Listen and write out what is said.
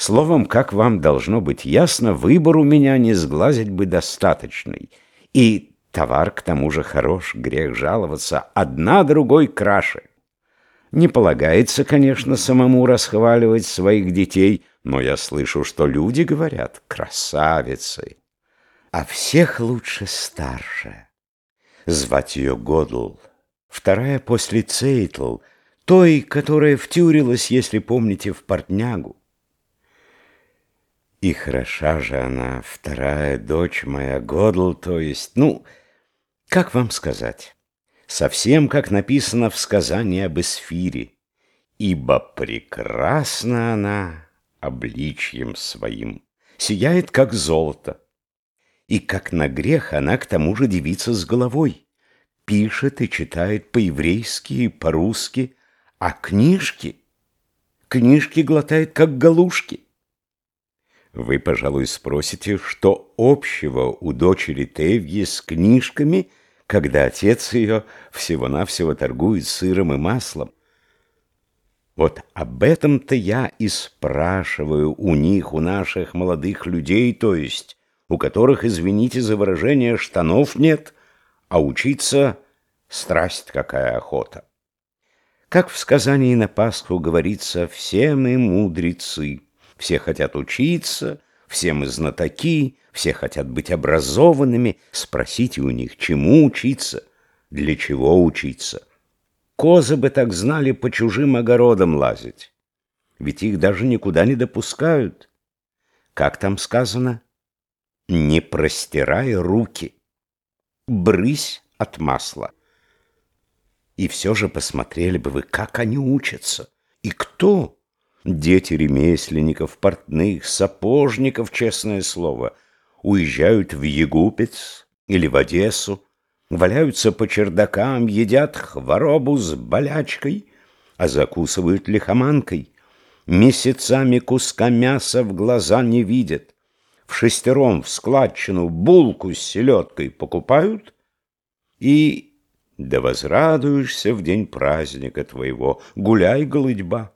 Словом, как вам должно быть ясно, выбор у меня не сглазить бы достаточный. И товар к тому же хорош, грех жаловаться, одна другой краше. Не полагается, конечно, самому расхваливать своих детей, но я слышу, что люди говорят «красавицы». А всех лучше старшая. Звать ее Годл. Вторая после Цейтл, той, которая втюрилась, если помните, в портнягу. И хороша же она, вторая дочь моя, Годл, то есть, ну, как вам сказать, совсем как написано в сказании об Эсфире, ибо прекрасна она обличьем своим, сияет, как золото, и как на грех она к тому же девица с головой, пишет и читает по-еврейски и по-русски, а книжки, книжки глотает, как галушки. Вы, пожалуй, спросите, что общего у дочери Тевьи с книжками, когда отец ее всего-навсего торгует сыром и маслом. Вот об этом-то я и спрашиваю у них, у наших молодых людей, то есть у которых, извините за выражение, штанов нет, а учиться страсть какая охота. Как в сказании на Пасху говорится, все мы мудрецы, все хотят учиться, все мы знатоки, все хотят быть образованными, спросите у них, чему учиться, для чего учиться. Козы бы так знали по чужим огородам лазить, ведь их даже никуда не допускают. Как там сказано? не простирай руки, брысь от масла. И все же посмотрели бы вы, как они учатся. И кто? Дети ремесленников, портных, сапожников, честное слово, уезжают в Егупец или в Одессу, валяются по чердакам, едят хворобу с болячкой, а закусывают лихоманкой. Месяцами куска мяса в глаза не видят в шестером в складчину булку с селедкой покупают и да возрадуешься в день праздника твоего, гуляй, голыдьба.